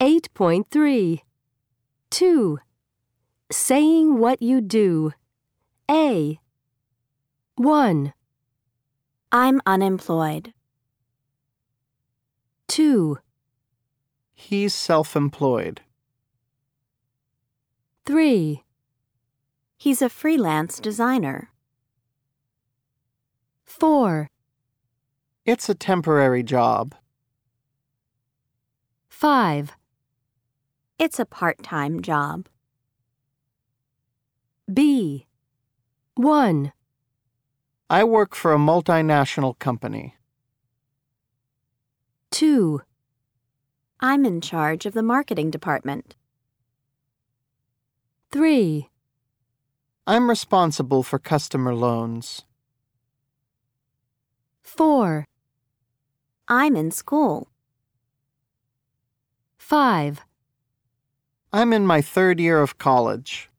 8.3 2. Saying what you do. A. 1, I'm unemployed. 2, He's self employed. 3, He's a freelance designer. 4, It's a temporary job. 5, It's a part time job. B. 1, I work for a multinational company. 2, I'm in charge of the marketing department. 3, I'm responsible for customer loans. 4, I'm in school. 5, I'm in my third year of college.